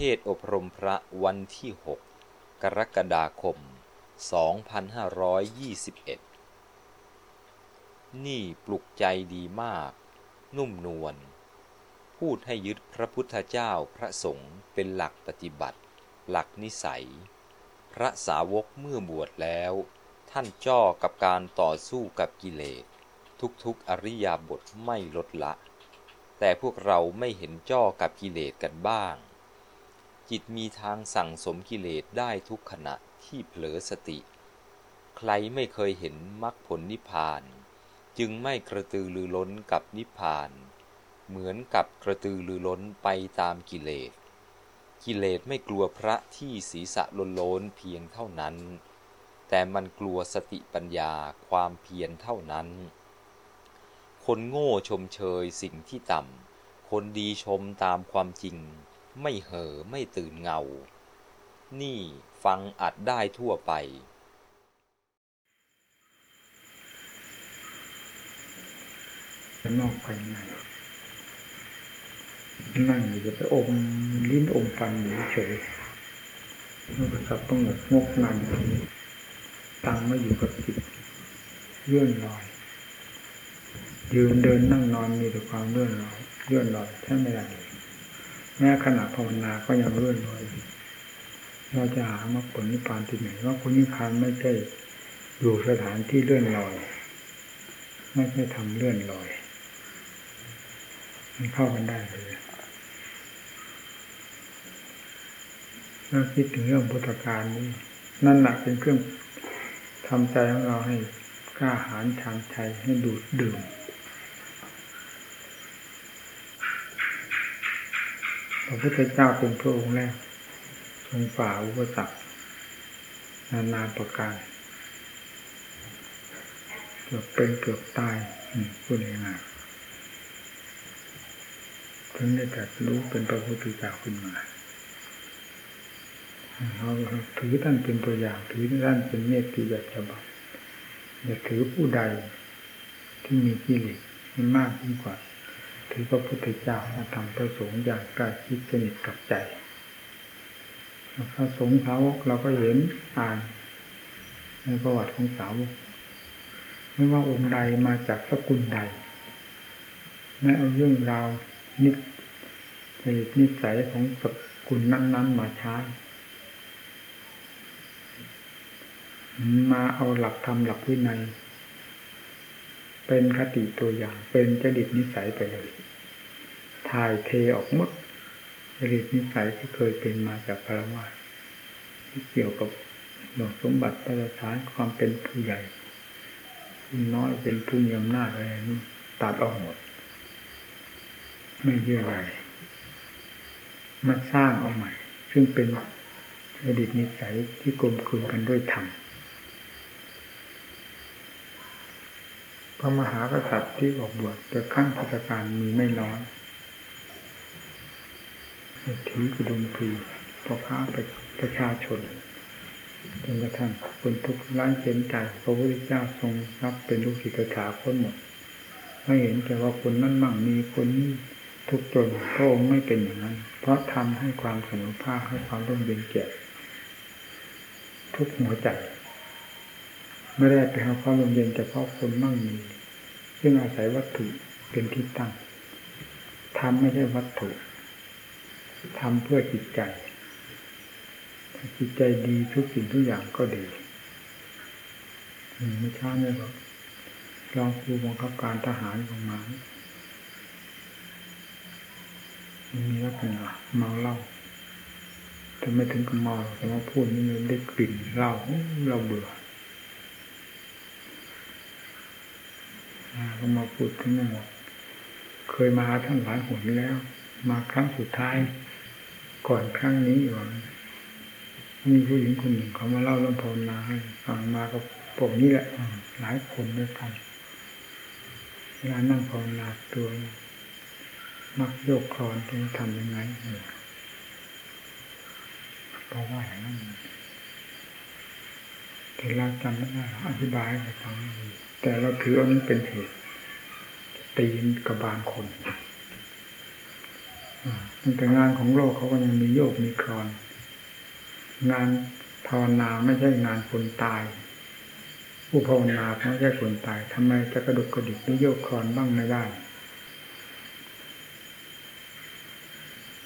เทศอบรมพระวันที่ 6 กรกฎาคม 2521 นี่ปลุกใจดีมาก นุ่มนวล พูดให้ยึดพระพุทธเจ้าพระสงฆ์เป็นหลักปฏิบัติ หลักนิสัย พระสาวกเมื่อบวชแล้ว ท่านจ้อกับการต่อสู้กับกิเลส ทุกๆอริยาบทไม่ลดละ แต่พวกเราไม่เห็นจ้อกับกิเลสกันบ้าง จิตมีทางสั่งสมกิเลสได้ทุกขณะที่เผลอสติ ใครไม่เคยเห็นมรรคผลนิพพาน จึงไม่กระตือรือร้นกับนิพพาน เหมือนกับกระตือรือร้นไปตามกิเลส กิเลสไม่กลัวพระที่ศีรษะลนโลนเพียงเท่านั้น แต่มันกลัวสติปัญญาความเพียรเท่านั้น คนโง่ชมเชยสิ่งที่ต่ำ คนดีชมตามความจริง ไม่เห่อไม่ตื่นเงา นี่ฟังอัดได้ทั่วไป นอกไปในนั่งอยู่จะไปอมลิ้นอมฟันอยู่เฉยมันก็สับต้องหมดงกงันตังไม่อยู่กับจิตเลื่อนลอย ยืนเดินนั่งนอนมีแต่ความเลื่อนลอยเลื่อนลอยแค่ไม่ได้ แม้ขณะภาวนาก็ยังเลื่อนลอยเราจะหามรรคผลนิพพานที่ไหนว่าผลนิพพานไม่ใช่อยู่สถานที่เลื่อนลอย ไม่ใช่ทำเลื่อนลอย มันเข้ากันได้เลยเราคิดถึงเรื่องพุทธการนี้นั่นแหละเป็นเครื่องทำใจของเราให้กล้าหาญทางใจให้ดูดดื่ม พระพุทธเจ้าเป็นพระองค์แรกทรงฝ่าอุปสรรคนานาประการเกือบเป็นเกือบตายพูดง่ายๆถึงได้แต่รู้เป็นพระพุทธเจ้าขึ้นมาเราถือท่านเป็นตัวอย่างถือท่านเป็นเมตติแบบฉบับอย่าถือผู้ใดที่มีกิเลสมากยิ่งกว่า ถือพระพุทธเจ้ามาทำประสงค์อย่างใกล้ชิดสนิทกับใจพระสงฆ์สาวกเราก็เห็นอ่านในประวัติของสาวกไม่ว่าองค์ใดมาจากสกุลใดไม่เอาเรื่องราวนิสัยนิสัยของสกุลนั้น ๆ มาใช้มาเอาหลักธรรมหลักวินัย เป็นคติตัวอย่าง เป็นจริตนิสัยไปเลยถ่ายเทออกหมดจริตนิสัยที่เคยเป็นมาจากพระวาที่เกี่ยวกับหลวงสมบัติประสานความเป็นผู้ใหญ่ผู้น้อยเป็นผู้มีอำนาจอะไรนี่ตัดออกหมด ไม่เยื่อใยมาสร้างเอาใหม่ ซึ่งเป็นอดีตนิสัยที่กลมกลืนกันด้วยธรรม พระมหากษัตริย์ที่ออกบวชแต่ขั้นพุทธการมีไม่น้อยถือกระดุมพีพ่อค้าประชาชนจนกระทั่งคนทุกร้านเข็นใจพระพุทธเจ้าทรงรับเป็นลูกศิษย์ถาคนหมดไม่เห็นแต่ว่าคนนั้นมั่งมีคนนี้ทุกจนพระองค์ไม่เป็นอย่างนั้น เพราะทำให้ความสนุภาพให้ความร่มเย็นแก่ทุกหัวใจ ไม่ได้ไปหาความลมเย็นแต่เพราะคนมั่งมีซึ่งอาศัยวัตถุเป็นที่ตั้งทำไม่ใช่วัตถุทำเพื่อจิตใจจิตใจดีทุกสิ่งทุกอย่างก็ดีไม่ช้าเลยบอกรองครูบังคับการทหารของมามีลักษณะเมาเหล้าแต่ไม่ถึงกับเมาแต่ว่าพูดนี่มันได้กลิ่นเหล้าเราเบื่อ ก็มาพูดถึงหมดเคยมาท่านหลายหนแล้ว มาครั้งสุดท้าย ก่อนครั้งนี้อยู่มีผู้หญิงคนหนึ่งเขามาเล่าเรื่องภาวนาให้ฟังมาก็ปกนี้แหละหลายคนด้วยกันเวลานั่งภาวนาตัว มักโยกคลอนจะทำยังไงเพราะว่าอย่างนั้นแต่เราจำไม่ได้อธิบายให้ฟัง แต่เราถือว่ามันเป็นเหตุ ตีนกับบางคนตั้งแต่งานของโลกเขาก็ยังมีโยกมีครอน งานภาวนาไม่ใช่งานคนตาย ผู้ภาวนาไม่ใช่คนตายทำไมจะกระดุกกระดิกหรือโยกครอนบ้างไม่ได้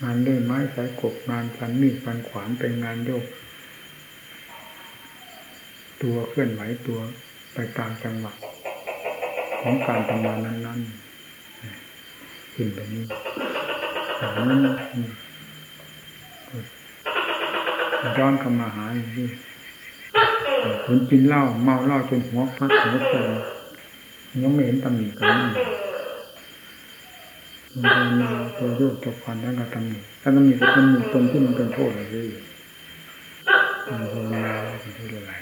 งานเลื่อยไม้สายกบงานฟันมีดฟันขวานเป็นงานโยก ตัวเคลื่อนไหวตัว ไปตามจังหวะของการทำงานนั้นๆขึ้นแบบนี้อย่างนั้นย้อนกลับมาหาอย่างนี้คนกินเหล้าเมาเหล้าจนหัวฟักหัวโตยังไม่เห็นตำหนิกันนี่มันมาตัวโยกตัวควันแล้วก็ตำหนิถ้าตำหนิก็ตำหนิตรงที่มันเป็นโทษเลยมันภาวนาเป็นที่อะไร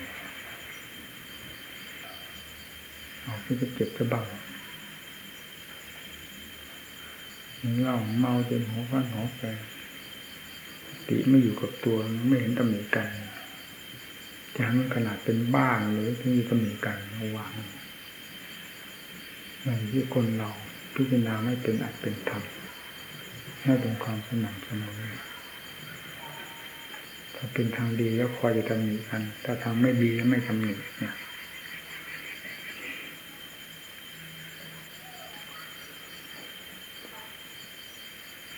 เอาที่จะเก็บจะบังเหล้าเมาจนหัวฟันหัวแปรติไม่อยู่กับตัวไม่เห็นตำหนิกันจะนั้นขนาดเป็นบ้านหรือที่มีตำหนิกันระวังอย่างที่คนเราพิจารณาไม่เป็นอัดเป็นธรรมให้เป็นความสม่ำเสมอถ้าเป็นทางดีแล้วคอยจะตำหนิกัน ถ้าทางไม่ดีแล้วไม่ตำหนิเนี่ย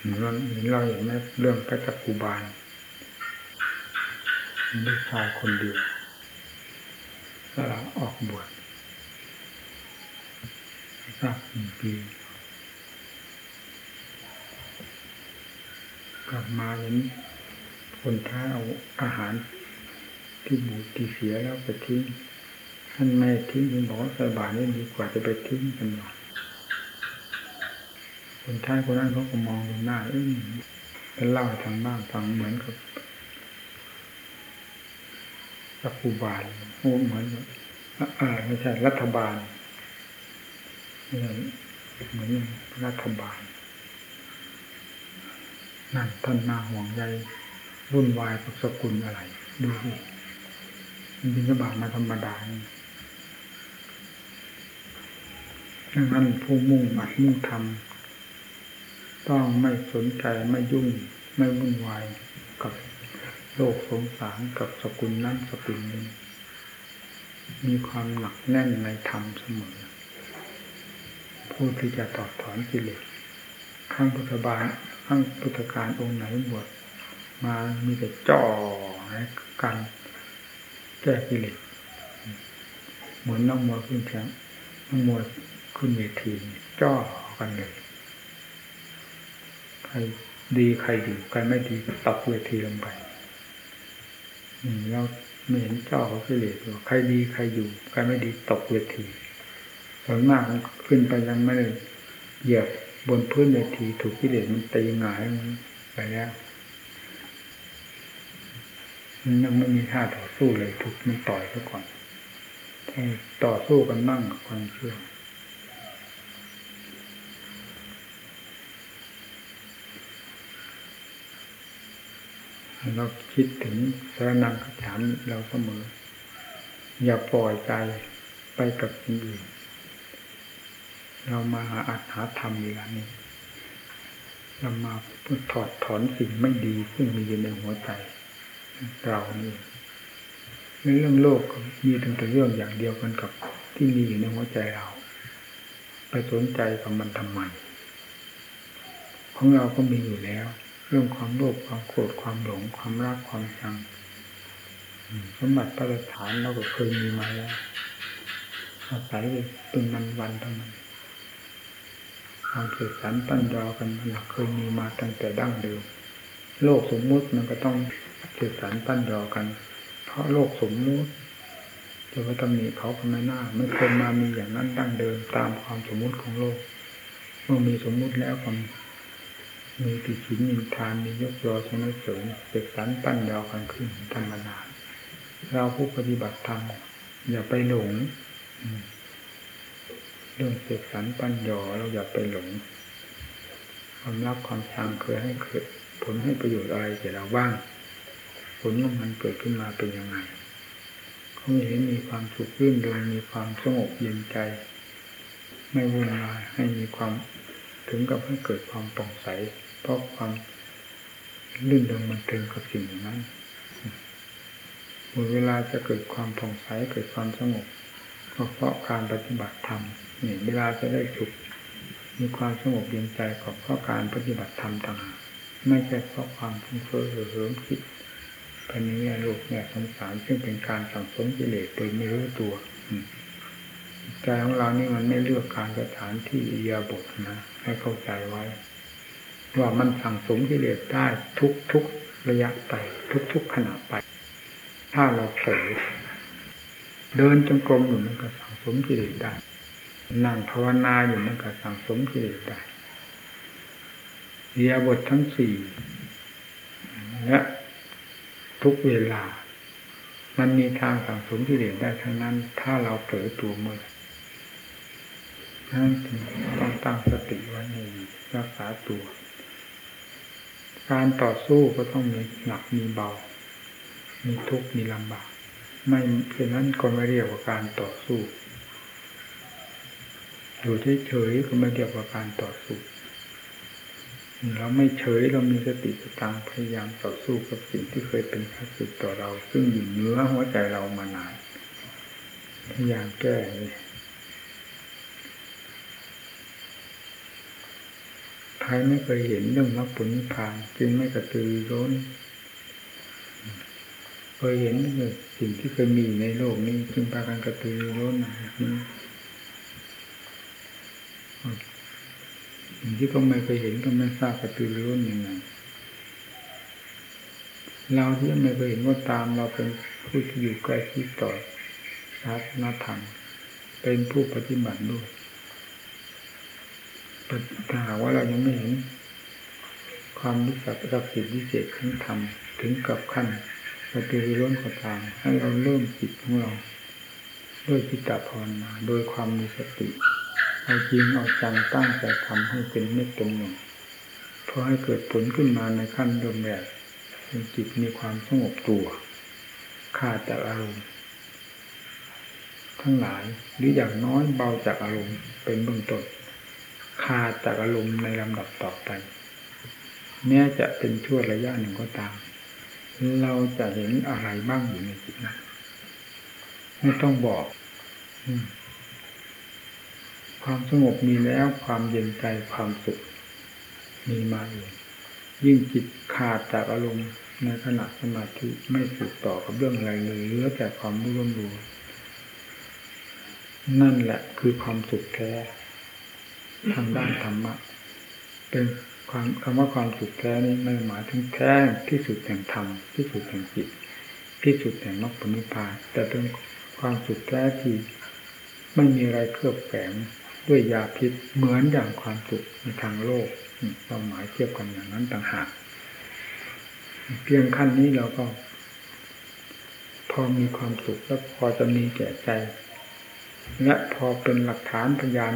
เราเราเห็นไหมเรื่องพระจักกุบาลลูกชายคนเดียวสละออกบวชสักหนึ่งปีกลับมาเห็นคนท้าเอาอาหารที่บูดที่เสียแล้วไปทิ้งท่านไม่ทิ้งคุณบอกสบาตรนี่ดีกว่าจะไปทิ้งกันหรอก คนท้ายคนนั้นเขาก็มองดูหน้าเอ้ยเป็นเล่าทางบ้านฟังเหมือนกับรัฐบาลโอ้เหมือนอ่าไม่ใช่รัฐบาลเหมือนรัฐบาล นั่นท่านมาห่วงใยรุ่นวายกับสกุลอะไร ดูสิบินบาตมาธรรมดาดังนั้นผู้มุ่งอัดมุ่งทำ ต้องไม่สนใจไม่ยุ่งไม่วุ่นวายกับโลกสงสารกับสกุลนั้นสกุลนี้ มีความหนักแน่นในธรรมเสมอ ผู้ที่จะตอบถอนกิเลสข้างพุทธบาลข้างพุทธการองค์ไหนบวชมามีแต่จ่อในการแก้กิเลสเหมือนน้องมวยขึ้นแข่งน้องมวยขึ้นเวทีจ่อกันเลย รดีใครดีใครไม่ดีตกเวทีลงไปเราไม่เห็นเจ้าเขากิเลสใครดีใครอยู่ใครไม่ดีตกเวทีส่วนมากขึ้นไปยังไม่ได้เหยียบบนพื้นเวทีถูกกิเลสมันตีหงายไปแล้วมันยังไม่มีท่าต่อสู้เลยถูกมันต่อยซะก่อนต่อสู้กันบ้างความเชื่อ เราคิดถึงสารนังคำถามเราเสมอ อย่าปล่อยใจไปกับสิ่งอื่น เรามาหาอัตหาธรรมอย่างนี้เรามาพูดถอดถอนสิ่งไม่ดีซึ่งมีอยู่ในหัวใจเรานี่ในเรื่องโลกมีตั้งแต่เรื่องอย่างเดียวกันกับที่มีอยู่ในหัวใจเรา ไปสนใจกับมันทำไมของเราก็มีอยู่แล้ว เรื่องความโลภความโกรธความหลง ความรักความชังสมบัติประฐานเราก็เคยมีมาแล้วอาศัยเป็นมันวันเท่านั้นความเกิดสันตั้นยอกันเราเคยมีมาตั้งแต่ดั้งเดิมโลกสมมุติมันก็ต้องเกิดสันตั้นยอกัน เพราะโลกสมมุติจะว่าตำหนิเขาก็ไม่น่าไม่เคยมามีอย่างนั้นดั้งเดิมตามความสมมุติของโลก เมื่อมีสมมุติแล้วความ มีติฉินนินทานมียกยอชนะเสริมเสกสรรปั้นยาวกันขึ้นธรรมนาเราผู้ปฏิบัติธรรมอย่าไปหลงเรื่องเสกสรรปั้นยอเราอย่าไปหลงความรักความชังเคยให้เกิดผลให้ประโยชน์อะไรแก่เราบ้าง ผลของมันเกิดขึ้นมาเป็นยังไงเขาเห็นมีความสุขรื่นเริงมีความสงบเย็นใจ ไม่วุ่นวายให้มีความ ถึงกับให้เกิดความป่องใส เพราะความลื่นเริงมันเติมกับสิ่งนั้นหมดเวลาจะเกิดความผ่องใสเกิดความสงบก็เพราะการปฏิบัติธรรมนี่เวลาจะได้สุขมีความสงบเย็นใจก็เพราะการปฏิบัติธรรมต่างไม่ใช่เพราะความฟุ้งเฟ้อเหิมคิดภายในแง่โลกแง่สงสารซึ่งเป็นการสั่งสมกิเลสโดยไม่รู้ตัวใจของเรานี่มันไม่เลือกการสถานที่อิยาบทนะ ให้เข้าใจไว้ ว่ามันสั่งสมกิเลสได้ทุกทุกระยะไป ทุกทุกขณะไป ถ้าเราเผลอเดินจงกรมอยู่มันก็สั่งสมกิเลสได้นั่งภาวนาอยู่มันก็สั่งสมกิเลสได้เรียบททั้งสี่และทุกเวลา มันมีทางสั่งสมกิเลสได้ทั้งนั้น ถ้าเราเผลอตัวเมื่อ นั่นต้องตั้งสติไว้ในรักษาตัว การต่อสู้ก็ต้องมีหนักมีเบา มีทุกข์มีลำบาก ไม่เช่นนั้นก็ไม่เรียกว่าการต่อสู้ อยู่เฉยๆก็ไม่เรียกว่าการต่อสู้เราไม่เฉยเรามีสติสตังพยายามต่อสู้กับสิ่งที่เคยเป็นข้าศึกต่อเรา ซึ่งอยู่เนื้อหัวใจเรามานานพยายามแก้เลย ใครไม่เคยเห็นเรื่องมรรคผลนิพพานจึงไม่กระตือร้นเคยเห็นเลยสิ่งที่เคยมีในโลกนี้จึงพากันกระตือร้นสิ่งที่ก็ไม่เคยเห็นก็ไม่ทราบกระตือร้นยังไงเราที่ไม่เคยเห็นก็ตามเราเป็นผู้ที่อยู่ใกล้ชิดต่อศาสนาธรรมเป็นผู้ปฏิบัติด้วย ถ้าหากว่าเรายังไม่เห็น ความรู้สึกรักสิทธิพิเศษขั้นธรรมถึงกับขั้นปฏิริร้นก็ตามให้เราเริ่มจิตของเราด้วยจิตตภาวนาโดยความมีสติเอาจริงเอาจังตั้งใจทำให้เป็นเม็ดเป็นหนึ่งพอให้เกิดผลขึ้นมาในขั้นเริ่มแรกจิตมีความสงบตัวขาดจากอารมณ์ทั้งหลายหรืออย่างน้อยเบาจากอารมณ์เป็นเบื้องต้น ขาดจากอารมณ์ในลำดับต่อไปแม้จะเป็นช่วระยะหนึ่งก็ตาม เราจะเห็นอะไรบ้างอยู่ในจิตนั้นไม่ต้องบอกความสงบมีแล้วความเย็นใจความสุขมีมาเองยิ่งจิตขาดจากอารมณ์ในขณะสมาธิไม่สืบต่อกับเรื่องอะไรเลยเหลือแต่ความรู้รู้นั่นแหละคือความสุขแท้ ทางด้านธรรมะเป็นความคำว่าความสุขแท้นี้ไม่หมายถึงแท้ที่สุดแห่งธรรมที่สุดแห่งจิตที่สุดแห่งมรรคผลนิพพานแต่เป็นความสุขแท้ที่ไม่มีอะไรเคลือบแฝงด้วยยาพิษเหมือนอย่างความสุขในทางโลกเราหมายเทียบกันอย่างนั้นต่างหากเพียงขั้นนี้เราก็ พอมีความสุขแล้วพอจะมีแก่ใจ และพอเป็นหลักฐานพยาน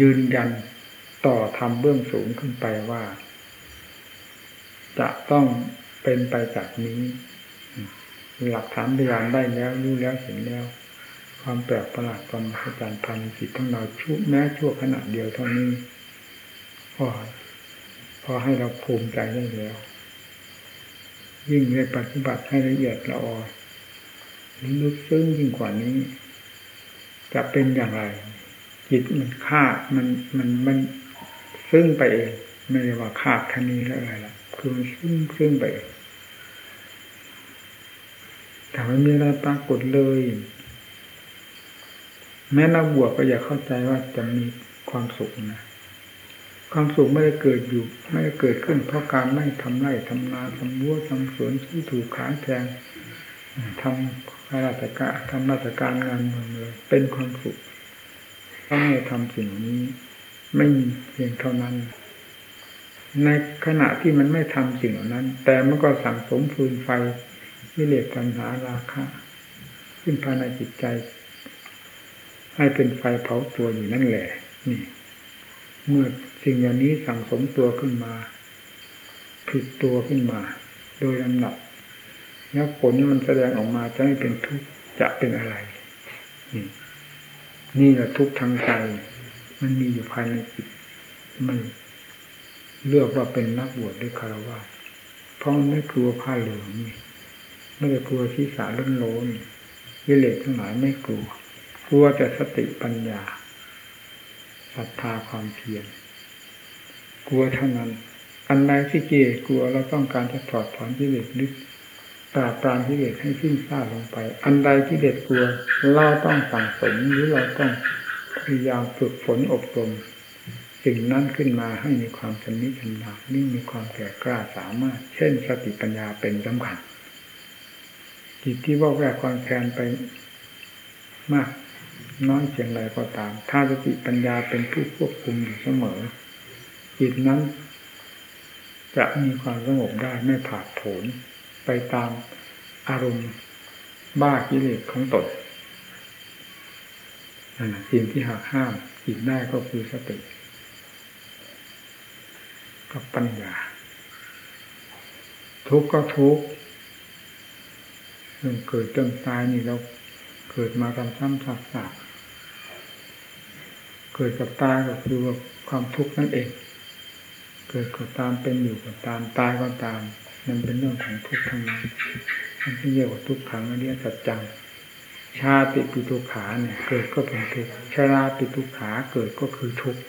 ยืนยันต่อทำเบื้องสูงขึ้นไปว่า จะต้องเป็นไปจากนี้ หลักฐานพยานได้แล้วรู้แล้วเห็นแล้ว ความแปลกประหลาดความมหัศจรรย์ภายในจิตของเราชั่วแม้ชั่วขณะเดียวเท่านี้พอพอให้เราภูมิใจได้แล้ว ยิ่งในปฏิบัติให้ละเอียดละออลึกซึ้งยิ่งกว่านี้ จะเป็นอย่างไร จิตมันฆ่ามันมันมันซึ่งไปเองไม่ได้ว่าขาดทันี้แล้วอะไรล่ะคือมันซึ่งซึ่งไปเองแต่ไม่มีอะไรปรากฏเลย แม้นักบวชก็อย่าเข้าใจว่าจะมีความสุขนะความสุขไม่ได้เกิดอยู่ ไม่ได้เกิดขึ้น เพราะการไม่ทำไร่ทำนาทำวัวทำสวนที่ถูกขายแพงทำราชการทำราชการงานเมืองเลยเป็นความสุข ถ้าไม่ทำสิ่งนี้ไม่มีเพียงเท่านั้น ในขณะที่มันไม่ทำสิ่งเหล่านั้น แต่มันก็สั่งสมฟืนไฟวิเลตัณหาราคะขึ้นภายในจิตใจ ให้เป็นไฟเผาตัวอยู่นั่นแหละ นี่ เมื่อสิ่งเหล่านี้สั่งสมตัวขึ้นมาผิดตัวขึ้นมา โดยลำดับแล้วผลมันแสดงออกมาจะไม่เป็นทุกข์จะเป็นอะไรนี่ นี่แหละทุกทางใจ มันมีอยู่ภายในจิต มันเลือกว่าเป็นนักบวชด้วยคารวะเพราะไม่กลัวผ้าเหลืองนี่ไม่ได้กลัวที่สาล้นโลนวิเลศทั้งหลายไม่กลัว กลัวแต่สติปัญญาศรัทธาความเพียรกลัวเท่านั้น อันใดที่เกลีกลัวเราต้องการจะถอดถอนที่เลสลึกป ราบปรามที่เลสให้สิ้นซากลงไป อันใดที่เด็ดกลัวเราต้องสั่งสมหรือเราต้องพยายามฝึกฝนอบรมสิ่งนั้นขึ้นมาให้มีความชำนิชำนาญนี่มีความแก่กล้าสามารถ เช่นสติปัญญาเป็นสำคัญจิตที่ว่าแวกความแคนไปมากน้อยเพียงไรก็ตาม ถ้าสติปัญญาเป็นผู้ควบคุมอยู่เสมอ จิตนั้น จะมีความสงบได้ไม่ผาดโผน ไปตามอารมณ์บ้ากิเลสของตนสิ่งที่หักห้ามจิตได้ก็คือสติกับปัญญา ทุกข์ก็ทุกข์เรื่องเกิดเรื่องตายนี่เราเกิดมาทำซ้ำซักๆเกิดกับตายก็คือความทุกข์นั่นเอง เกิดก็ตามเป็นอยู่ก็ตามตายก็ตาม มันเป็นเรื่องของทุกข์ทั้งนั้นมันเรียกว่าทุกขังอริยสัจจังชาติปิทุขาเนี่ยเกิดก็เป็นทุกข์ชราปิทุขาเกิดก็คือทุกข์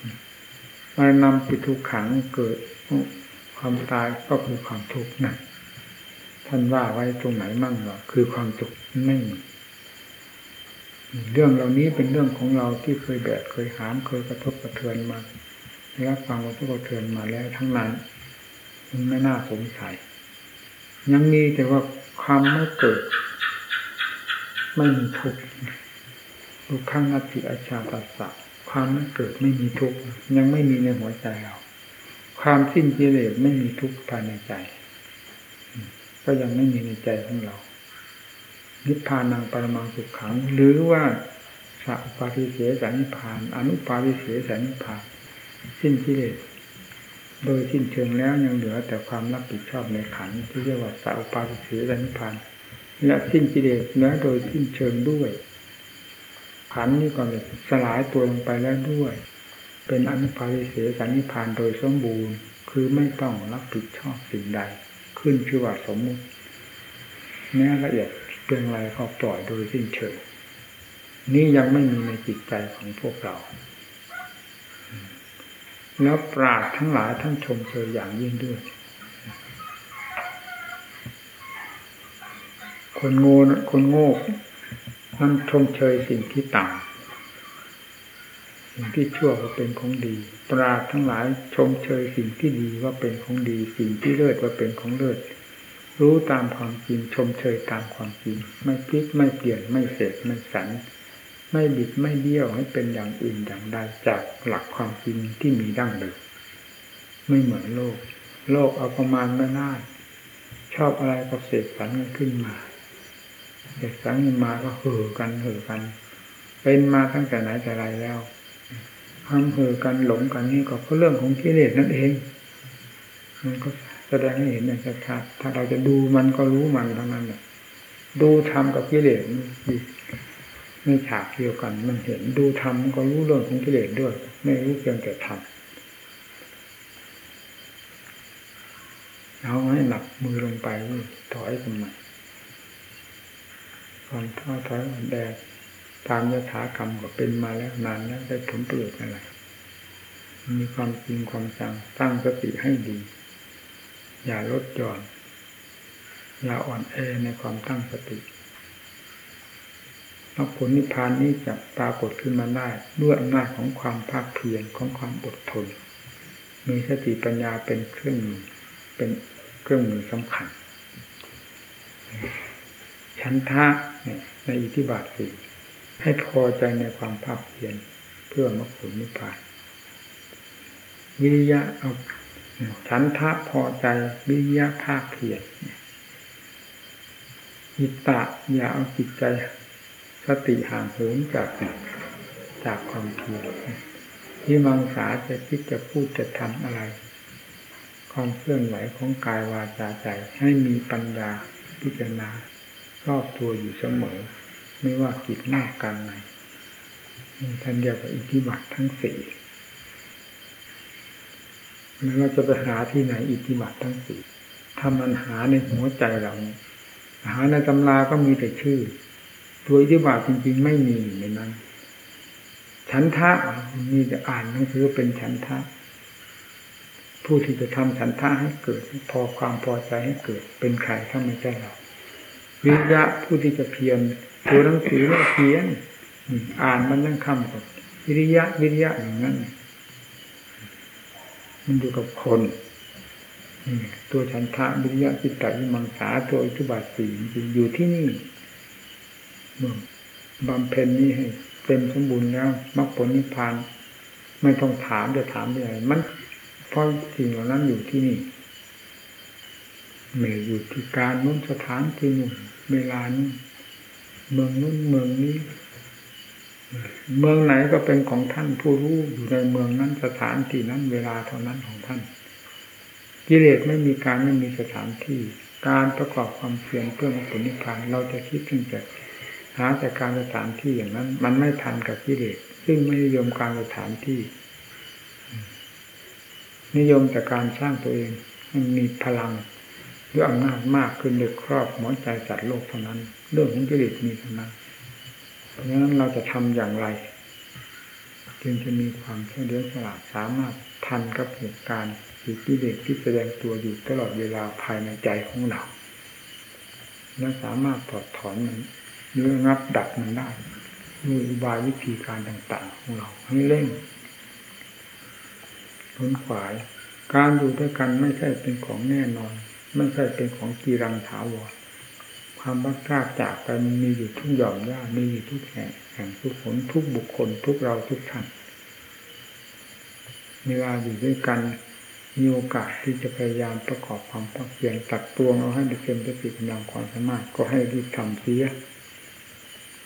มานำปิทุขังเกิดความตายก็คือความทุกข์นั่นท่านว่าไว้ตรงไหนมั่งหรอคือความทุกข์ไม่มีเรื่องเหล่านี้เป็นเรื่องของเราที่เคยแบกเคยหามเคยกระทบกระเทือนมาได้รับความกระทบกระเทือนมาแล้วทั้งนั้นมันไม่น่าสงสัย ยังมีแต่ว่าความไม่เกิด ไม่มีทุกข์ทุกขังนัตติอาชาตัสสะความไม่เกิดไม่มีทุกข์ยังไม่มีในหัวใจเรา ความสิ้นกิเลสไม่มีทุกข์ภายในใจ ก็ยังไม่มีในใจของเรา นิพพานังปรมังสุขขัง หรือว่าสัพปาริเสสนิพาน อนุปาริเสสนิพาน สิ้นกิเลส โดยสิ้นเชิงแล้วยังเหลือแต่ความรับผิดชอบในขันที่เรียกว่าสัพปาริเสสนิพพานและสิ้นกิเลสเนื้อโดยสิ้นเชิงด้วย ขันนี้ก็เลยสลายตัวลงไปแล้วด้วย เป็นอนุภาริเสสันนิพานโดยสมบูรณ์ คือไม่ต้องรับผิดชอบสิ่งใด ขึ้นชื่อว่าสมมุติแม้ละเอียดเพียงไรก็ปล่อยโดยสิ้นเชิง นี่ยังไม่มีในจิตใจของพวกเรา แล้วปราดทั้งหลายท่านชมเชยอย่างยิ่งด้วย คนโง่คนโง่มันชมเชยสิ่งที่ต่ำสิ่งที่ชั่วว่าเป็นของดี ปราดทั้งหลายชมเชยสิ่งที่ดีว่าเป็นของดี สิ่งที่เลิศว่าเป็นของเลิศรู้ตามความจริงชมเชยตามความจริง ไม่พลิกไม่เปลี่ยนไม่เสกไม่สัน ไม่บิดไม่เบี้ยวให้เป็นอย่างอื่นอย่างใดจากหลักความจริงที่มีดั้งเดิมไม่เหมือนโลก โลกเอาประมาณไม่ได้ชอบอะไรก็เสกสรรกันขึ้นมาเด็กสังมาก็เห่อกันเห่อกัน เป็นมาตั้งแต่ไหนแต่ไรแล้วทำเห่อกันหลงกันนี่ก็เพราะเรื่องของกิเลสนั่นเองมันก็แสดงให้เห็นอย่างชัดถ้าเราจะดูมันก็รู้มันทั้งนั้นเนี่ยดูทำกับกิเลส ไม่ฉากเดียวกัน มันเห็นดูทำก็รู้เรื่องของกิเลสด้วย ไม่รู้เพียงแต่ทำเอาให้หนักมือลงไปถอยกันมาความท้อถอยอ่อนแอตามยถากรรมก็เป็นมาแล้วนานแล้วได้ผลประโยชน์อะไรมีความจริงความจังตั้งสติให้ดี อย่าลดหย่อน อย่าอ่อนแอในความตั้งสติ รรคผลนิพพานนี้จะปรากฏขึ้นมาได้ด้วยอำนาจของความภาคเพียรของความอดทน มีสติปัญญาเป็นเครื่องมือเป็นเครื่องมือสำคัญฉันทะในอิทธิบาทสี่ให้พอใจในความภาคเพียรเพื่อมรรคผลนิพพาน วิริยะเอาฉันทะพอใจวิริยะภาคเพียรอิตตะอย่าเอาจิตใจ สติห่างเหินจากจากความเพียรที่มังสาจะคิดจะพูดจะทำอะไร ความเคลื่อนไหวของกายวาจาใจให้มีปัญญาพิจารณารอบตัวอยู่เสมอ ไม่ว่ากิจหน้าการไหนท่านเรียกว่าอิทธิบาททั้งสี่ไม่ว่าจะไปหาที่ไหนอิทธิบาททั้งสี่ถ้ามันหาในหัวใจเราหาในตำราก็มีแต่ชื่อ ตัวอิทธิบาทจริงๆไม่มีในนั้นฉันทะมีแต่อ่านหนังสือเป็นฉันทะ ผู้ที่จะทำฉันทะให้เกิด พอความพอใจให้เกิด เป็นใครถ้าไม่ใช่เราวิริยะผู้ที่จะเพียรตัวหนังสือไม่เพียรอ่านมันยังคำกับวิริยะวิริยะอย่างนั้นมันอยู่กับคนตัวฉันทะวิริยะจิตตวิมังสาตัวอิทธิบาทสี่อยู่ที่นี่ บำเพ็ญนี้ให้เต็มสมบูรณ์แล้วมรรคผลนิพพานไม่ต้องถามจะถามอะไรมันเพราะสิ่งเหล่านั้นอยู่ที่นี่ไม่อยู่ที่การนู้นสถานที่นู้นเวลานี้เมืองนู้นเมืองนี้ เมืองไหนก็เป็นของท่านผู้รู้อยู่ในเมืองนั้นสถานที่นั้น เวลาเท่านั้นของท่านกิเลสไม่มีการไม่มีสถานที่ การประกอบความเพียรเพื่อมรรคผลนิพพานเราจะคิดถึงแต่ หาแต่การสถานที่อย่างนั้น มันไม่ทันกับกิเลสซึ่งไม่นิยมการสถานที่ นิยมแต่การสร้างตัวเองมันมีพลังด้วยอำนาจมากขึ้นในครอบหัวใจจัดโลกเท่านั้น เรื่องของกิเลสมีเท่านั้นเพราะฉะนั้นเราจะทำอย่างไร จึงจะมีความเฉลียวฉลาดสามารถทันกับเหตุการณ์ที่กิเลสที่แสดงตัวอยู่ตลอดเวลาภายในใจของเราและสามารถถอดถอนมัน หรืองับดับมันได้ด้วยอุบายวิธีการต่าง ๆ ของเราให้เร่งพ้นขวาย การอยู่ด้วยกันไม่ใช่เป็นของแน่นอน ไม่ใช่เป็นของกีรังถาวรความบักกาจากกันมีอยู่ทุกหย่อมย่ามีอยู่ทุกแห่งแห่งทุกผลทุกบุคคลทุกเราทุกท่านเวลาอยู่ด้วยกันมีโอกาสที่จะพยายามประกอบความภาคเพียรตักตวงเอาให้เต็มที่กำลังความสามารถก็ให้รีบทำเสีย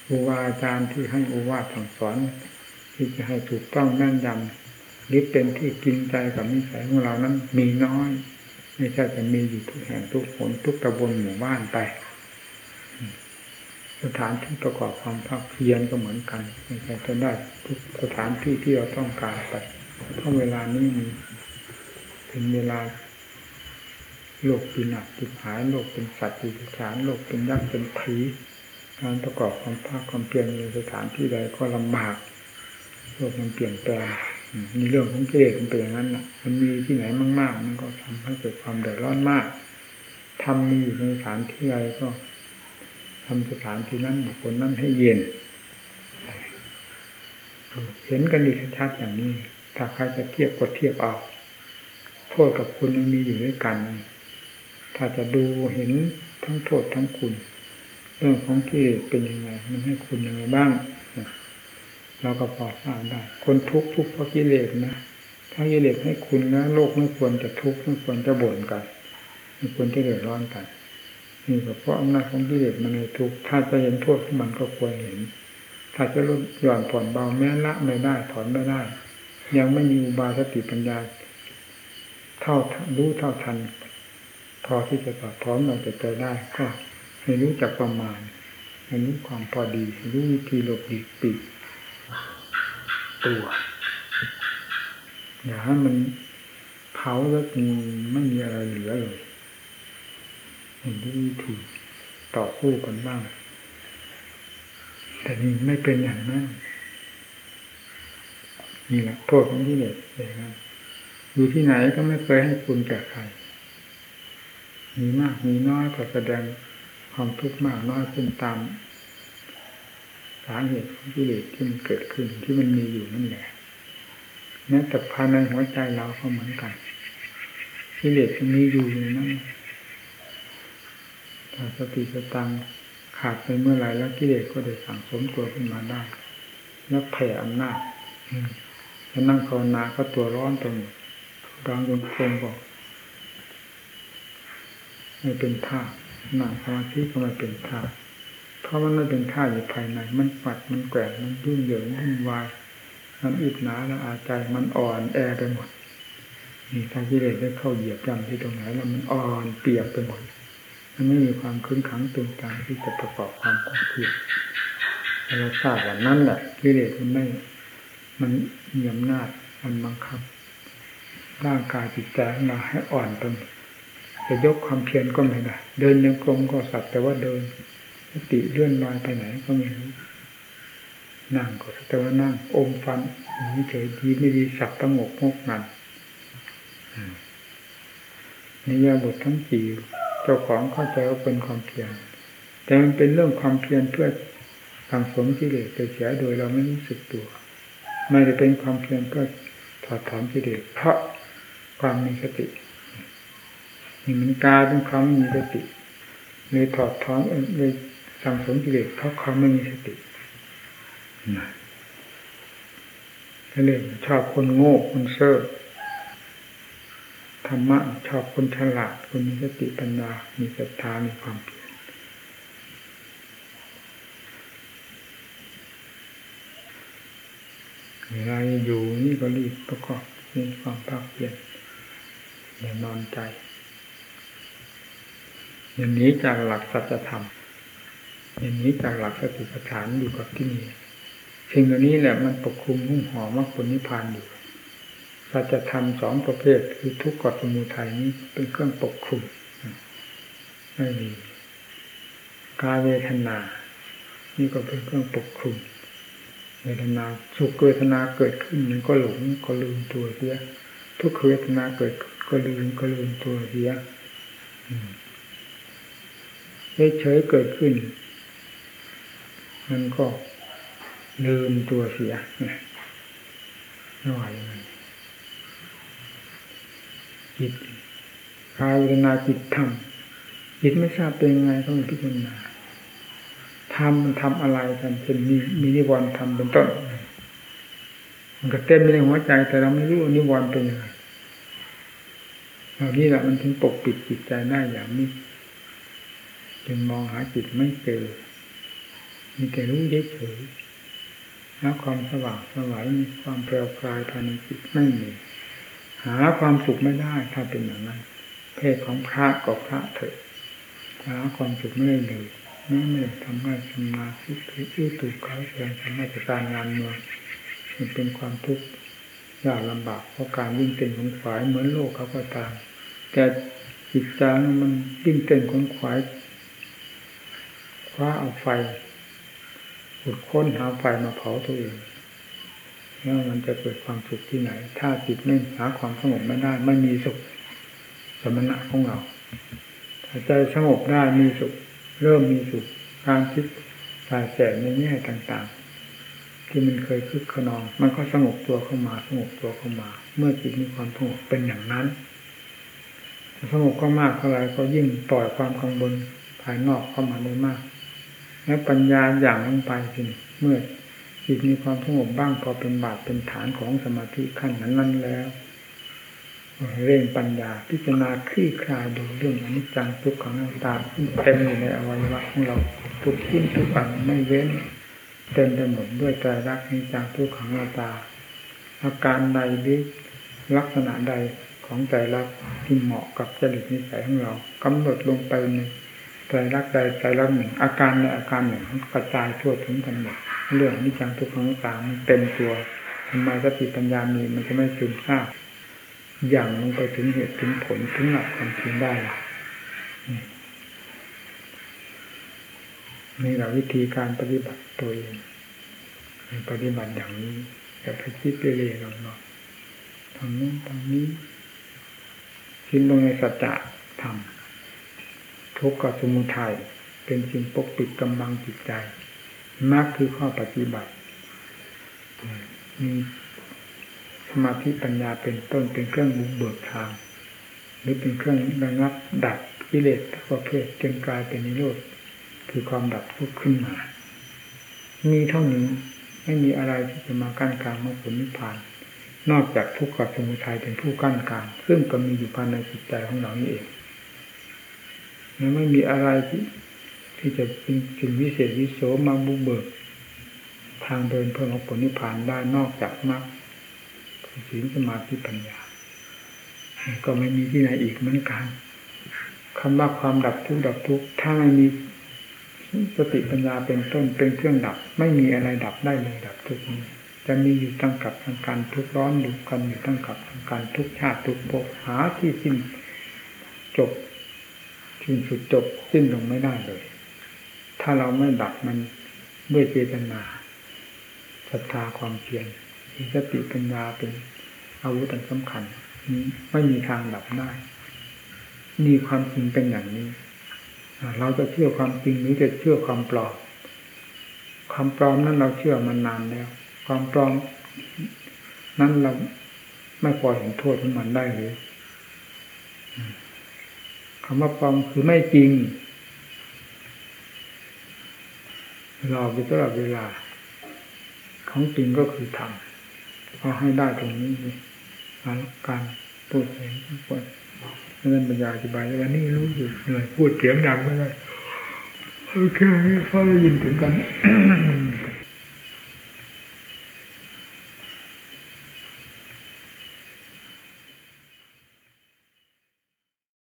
ครูบาอาจารย์ที่ให้อุวาสั่งสอน ที่จะให้ถูกต้องแน่นยำหรือเป็นที่กินใจกับนิสัยของเรานั้นมีน้อย ไม่ใช่จะมีอยู่ทุกแห่งทุกผลทุกตำบลหมู่บ้านไป สถานที่ประกอบความภาคเพียรก็เหมือนกันไม่ใช่จะได้ทุกสถานที่ที่เราต้องการไปเพราะเวลานี้มีเป็นเวลาโลกปีนักติดหายโลกเป็นสัตว์ติดฉานโลกเป็นยักษ์เป็นผี การประกอบความภาคความเพียรในสถานที่ใดก็ลำบากโลกมันเปลี่ยนแปลงมีเรื่องของกิเลสมันเป็นอย่างนั้นนะมันมีที่ไหนมาก ๆ มันก็ทำให้เกิดความเดือดร้อนมากทำมีอยู่ในสถานที่ใดก็ทำสถานที่นั้นบุคคลนั้นให้เย็น เห็นกันดีชัดๆอย่างนี้ ถ้าใครจะเทียบก็เทียบเอาโทษกับคุณมันมีอยู่ด้วยกัน ถ้าจะดูเห็นทั้งโทษทั้งคุณ เรื่องของกิเลสเป็นยังไง มันให้คุณยังไงบ้าง เราก็พอทราบได้ คนทุกข์ทุกข์เพราะกิเลสนะถ้ากิเลสให้คุณนะโลกไม่ควรจะทุกข์ไม่ควรจะบ่นกันไม่ควรจะเดือดร้อนกันนี่ก็เพราะอำนาจของกิเลสมันในทุกข์ถ้าจะเห็นโทษของมันก็ควรเห็น ถ้าจะลดหย่อนผ่อนเบาแม้ละไม่ได้ถอนไม่ได้ ยังไม่มีอุบายสติปัญญา เท่ารู้เท่าทัน พอที่จะต่อถอนเราจะเจอได้ก็ ให้รู้จักประมาณให้รู้ความพอดีรู้วิธีหลบหลีกปีกตัวอย่าให้มันเผาแล้วมีไม่มีอะไรเหลือเลยเห็นวิธีต่อสู้กันบ้าง แต่นี่ไม่เป็นอย่างนั้นนี่แหละโทษของที่เด็ดเลยนะอยู่ที่ไหนก็ไม่เคยให้คุณแก่ใครมีมากมีน้อยก็แสดง ความทุกข์มากน้อยขึ้นตามสาเหตุของกิเลสที่มันเกิดขึ้นที่มันมีอยู่นั่นแหละแม้แต่ภายในหัวใจเราก็เหมือนกันกิเลสมันมีอยู่นนั้นถ้าสติสตังขาดไปเมื่อไรแล้วกิเลสก็ได้สั่งสมตัวขึ้นมาได้ แล้วแผ่อำนาจจะนั่งภาวนาก็ตัวร้อนตรงกลางจงกรมบอกไม่เป็นท่า นังสมาธิก็ไม่เป็นท่าเพราะมันไม่เป็นท่าอยู่ภายใน มันปัดมันแกว่งมันยุ่งเหยิงวุ่นวายมันอิดหนาและอาใจมันอ่อนแอไปหมดนี่ถ้าที่เลยได้เข้าเหยียบย่ำที่ตรงไหนแล้วมันอ่อนเปียกไปหมดมันไม่มีความคึ้นขังตึงตังที่จะประกอบความคงที่เราทราบว่านั่นแหละกิเลสมันไม่มันมีอำนาจมันบังคับร่างกายจิตใจของเราให้อ่อนตรง จะยกความเพียรก็ไม่ได้ เดินยังกลมก็สักแต่ว่าเดินสติเลื่อนลอยไปไหนก็ไม่รู้นั่งก็สักแต่ว่านั่ง อมฟันนี่เฉยดีไม่ดีสับตั้งกงกงันในยาบททั้งสี่เจ้าของเข้าใจว่าเป็นความเพียรแต่มันเป็นเรื่องความเพียรเพื่อสังสมกิเลสเสียโดยเราไม่รู้สึกตัว ไม่ได้เป็นความเพียรเพื่อถอดถอนกิเลสเพราะความมีสติ นี่มันกลายเป็นความมีสติเลยถอดถอนเลยสังสมกิเลสเพราะความไม่มีสติก็เลยชอบคนโง่คนเซ่อธรรมะชอบคนฉลาดคนมีสติปัญญา มีศรัทธา มีความเพียรเวลาอยู่นี่ก็รีบประกอบมีความภาคเพียรอย่านอนใจ อย่างนี้จากหลักสัจธรรมอย่างนี้จากหลักสติปัฏฐานอยู่กับที่นี่สิ่งเหล่านี้แหละมันปกคลุมหุ้มห่อมรรคผลนิพพานอยู่สัจธรรมสองประเภทคือทุกข์กับสมุทัยนี้เป็นเครื่องปกคลุมไม่มีกายเวทนา นี่ก็เป็นเครื่องปกคลุมเวทนาสุขเวทนาเกิดขึ้นมันก็หลงก็ลืมตัวเสียทุกขเวทนาเกิดก็ลืมก็ลืมตัวเสีย เฉยๆเกิดขึ้น มันก็ลืมตัวเสียหน่อยมันจิตกาวนาจิตทำจิตไม่ทราบเป็นยังไงต้องพิจารณาทำมันทำอะไรกันเป็นมีมีนิวรณ์ทำเป็นต้น มันก็เต็มในหัวใจ แต่เราไม่รู้นิวรณ์เป็นยังไงเหล่านี้แหละมันถึงปกปิดจิตใจได้อย่างนี้ จึงมองหาจิตไม่เจอ มีแต่รู้เฉยๆแล้วความสว่างสวายมีความแปลวปลายภายในจิตไม่มี หาความสุขไม่ได้ถ้าเป็นอย่างนั้น เพศของพระก็พระเถิดหาความสุขไม่ได้เลยไม่ไม่ทำให้สมาธิที่ถูกเขาแสดงทำให้การงานเมืองมันเป็นความทุกข์ยากลำบากเพราะการวิ่งเต้นของขวายเหมือนโลกเขาก็ตามแต่จิตใจมันวิ่งเต้นของขวาย คว้าเอาไฟขุดค้นหาไฟมาเผาตัวเองแล้วมันจะเกิดความสุขที่ไหน ถ้าจิตไม่หาความสงบไม่ได้ ไม่มีสุขสมณะของเราถ้าใจสงบได้มีสุข เริ่มมีสุขการคิดสายแสในแง่ต่างๆ ที่มันเคยคึกขนอง มันก็สงบตัวเข้ามาสงบตัวเข้ามา เมื่อจิตมีความสงบเป็นอย่างนั้นสงบก็มากเท่าไรก็ยิ่งปล่อยความกังวลภายนอกเข้ามาได้มาก และปัญญาอย่างลงไปสิเมื่อจิตมีความสงบบ้างพอเป็นบาทเป็นฐานของสมาธิขั้นนั้นนั้นแล้วเร่งปัญญาพิจารณาคลี่คลายดูเรื่องอนิจจังทุกขังนัตาเต็มอยู่ในอวัยวะของเราทุกชิ้นทุกอันไม่เว้นเต็มไปหมดด้วยใจรักนิจังทุกขังนาตา อาการใดหรือลักษณะใดของใจรักที่เหมาะกับจริตนิสัยของเรากำหนดลงไปใน ใจรักใดใจรักหนึ่ง อาการในอาการหนึ่งกระจายทั่วถึงกันหมดเรื่องนิจังทุกขังต่างเต็มตัวทำไมสติปัญญามีมันจะไม่ซึมซาบอย่างลงไปถึงเหตุถึงผลถึงหลักความจริงได้นี่แหละวิธีการปฏิบัติตัวเองปฏิบัติอย่างนี้อย่าไปคิดไปเลยหรอกทำนู้นทำนี้คิดลงในสัจจะธรรม ทุกข์กับสมุทัยเป็นสิ่งปกปิดกำลังจิตใจมากคือข้อปฏิบัติ มีสมาธิปัญญาเป็นต้นเป็นเครื่องบุกเบิกทาง หรือเป็นเครื่องระงับดับกิเลสประเภทจนกลายเป็นนิโรธคือความดับทุกข์ขึ้นมา มีเท่านี้ไม่มีอะไรที่จะมากั้นกลางมรรคผลนิพพาน นอกจากทุกข์กับสมุทัยเป็นผู้กั้นกลาง ซึ่งก็มีอยู่ภายในจิตใจของเรานี่เอง และไม่มีอะไรที่ที่จะเป็นสิ่งวิเศษวิโสมาบุกเบิก ทางเดินเพื่อมรรคผลนิพพานได้นอกจากมรรคศีลสมาธิปัญญา ก็ไม่มีที่ไหนอีกเหมือนกันคำว่าความดับทุกข์ดับทุกข์ถ้าไม่มีสติปัญญาเป็นต้นเป็นเครื่องดับ ไม่มีอะไรดับได้เลยดับทุกข์นี้จะมีอยู่ตั้งกับทางการทุกร้อนอยู่กันอยู่ตั้งกับทางการทุกชาติทุกภพหาที่สิ้นจบ สิ้นสุดจบสิ้นลงไม่ได้เลย ถ้าเราไม่ดับมันด้วยเจตนาศรัทธาความเพียรมีสติปัญญาเป็นอาวุธอันสำคัญไม่มีทางดับได้นี่ความจริงเป็นอย่างนี้ เราจะเชื่อความจริงหรือจะเชื่อความปลอม ความปลอมนั้นเราเชื่อมานานแล้ว ความปลอมนั้นเราไม่พอเห็นโทษของมันได้หรือ คำว่าปลอมคือไม่จริงหลอกอยู่ตลอดเวลา ของจริงก็คือทำพอให้ได้ตรงนี้การพูดเองพูดนั่นปัญญาอธิบายวันนี้รู้อยู่เหนื่อยพูดเสียงดังไม่ได้โอเคเขาได้ยินถึงกัน